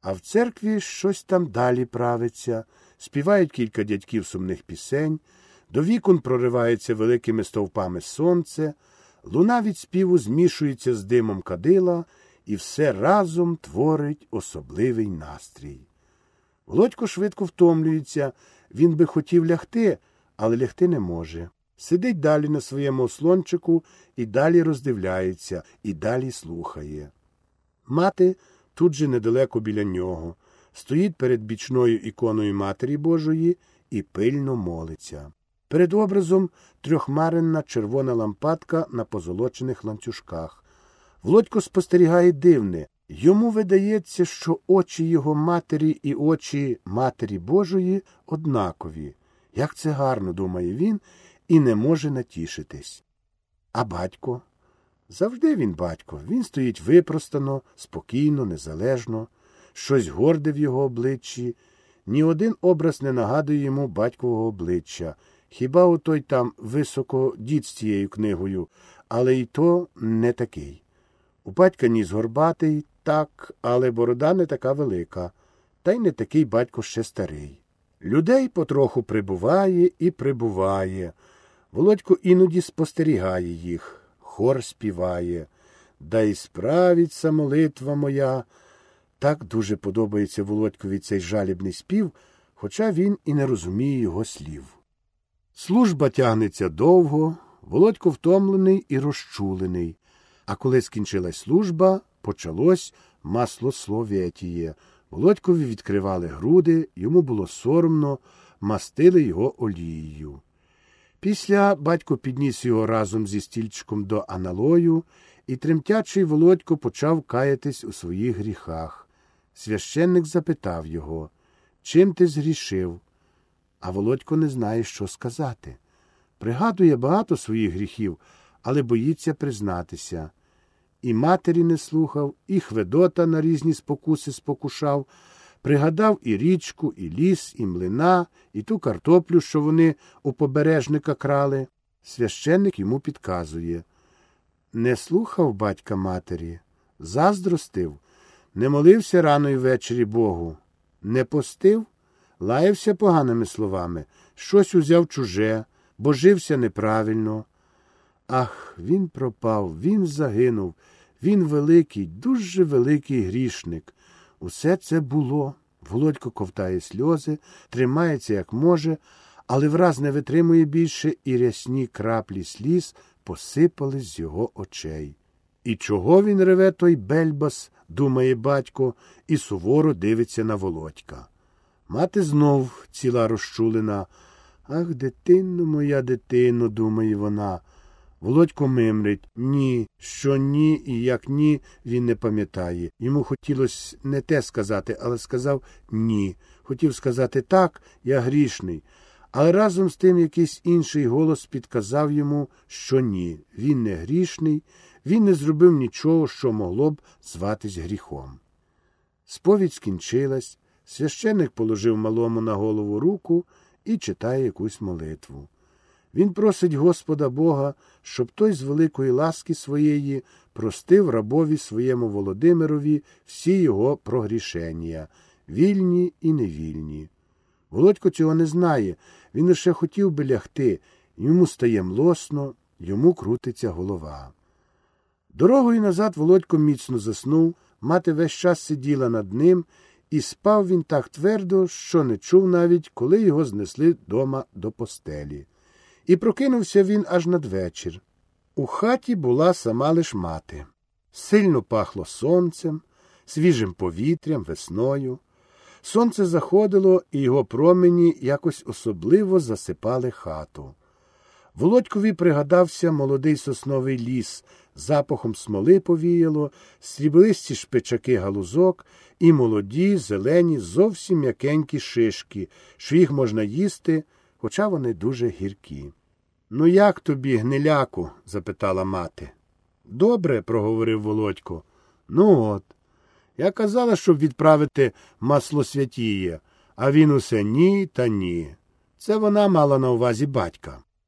А в церкві щось там далі правиться, співають кілька дядьків сумних пісень, до вікон проривається великими стовпами сонце, луна від співу змішується з димом кадила і все разом творить особливий настрій. Володько швидко втомлюється, він би хотів лягти, але лягти не може. Сидить далі на своєму ослончику і далі роздивляється, і далі слухає. Мати тут же недалеко біля нього, стоїть перед бічною іконою Матері Божої і пильно молиться. Перед образом трьохмаренна червона лампадка на позолочених ланцюжках. Володько спостерігає дивне. Йому видається, що очі його матері і очі Матері Божої однакові. Як це гарно, думає він, і не може натішитись. А батько? Завжди він батько. Він стоїть випростано, спокійно, незалежно, щось горде в його обличчі. Ні один образ не нагадує йому батькового обличчя. Хіба отой там високо дід з цією книгою, але й то не такий. У батька ніс горбатий, так, але борода не така велика, та й не такий батько ще старий. Людей потроху прибуває і прибуває. Володько іноді спостерігає їх, хор співає. Да й справиться молитва моя. Так дуже подобається Володькові цей жалібний спів, хоча він і не розуміє його слів. Служба тягнеться довго, Володько втомлений і розчулений. А коли скінчилась служба, почалось маслослов'ятіє. Володькові відкривали груди, йому було соромно, мастили його олією. Після батько підніс його разом зі стільчиком до аналою, і тремтячий Володько почав каятись у своїх гріхах. Священник запитав його, чим ти згрішив? А Володько не знає, що сказати. Пригадує багато своїх гріхів, але боїться признатися. І матері не слухав, і Хведота на різні спокуси спокушав, пригадав і річку, і ліс, і млина, і ту картоплю, що вони у побережника крали. Священник йому підказує не слухав батька матері, заздростив, не молився рано й ввечері Богу, не постив, лаявся поганими словами, щось узяв чуже, божився неправильно. Ах, він пропав, він загинув, він великий, дуже великий грішник. Усе це було. Володько ковтає сльози, тримається, як може, але враз не витримує більше, і рясні краплі сліз посипались з його очей. І чого він реве той бельбас, думає батько, і суворо дивиться на володька. Мати знов ціла розчулена. Ах, дитино, моя дитино, думає вона. Володько мимрить ні, що ні, і як ні, він не пам'ятає. Йому хотілося не те сказати, але сказав ні. Хотів сказати так, я грішний. Але разом з тим якийсь інший голос підказав йому, що ні, він не грішний, він не зробив нічого, що могло б зватись гріхом. Сповідь скінчилась, священник положив малому на голову руку і читає якусь молитву. Він просить Господа Бога, щоб той з великої ласки своєї простив рабові своєму Володимирові всі його прогрішення, вільні і невільні. Володько цього не знає, він лише хотів би лягти, йому стає млосно, йому крутиться голова. Дорогою назад Володько міцно заснув, мати весь час сиділа над ним, і спав він так твердо, що не чув навіть, коли його знесли дома до постелі. І прокинувся він аж надвечір. У хаті була сама лиш мати. Сильно пахло сонцем, свіжим повітрям, весною. Сонце заходило, і його промені якось особливо засипали хату. Володькові пригадався молодий сосновий ліс, запахом смоли повіяло, сріблисті шпичаки галузок і молоді, зелені, зовсім м'якенькі шишки, що їх можна їсти, хоча вони дуже гіркі. Ну, як тобі, гниляку? запитала мати. Добре, проговорив Володько. Ну от. Я казала, щоб відправити масло святіє, а він усе ні та ні. Це вона мала на увазі батька.